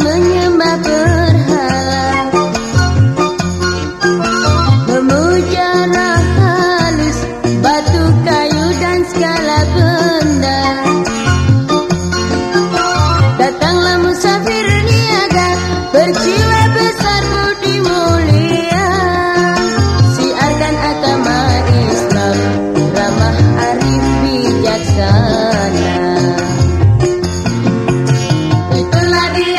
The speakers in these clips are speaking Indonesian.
menyembah berhala. Memuja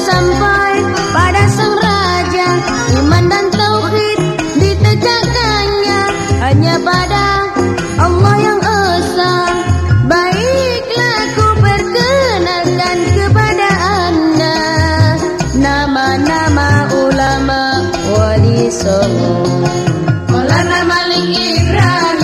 sampai pada sang raja. Iman dan tauhid ditegakkannya. Hanya pada Allah yang esa. Baiklah ku perkenalkan kepada anda. Nama-nama ulama wali songo. Nama Malik Ibrahim.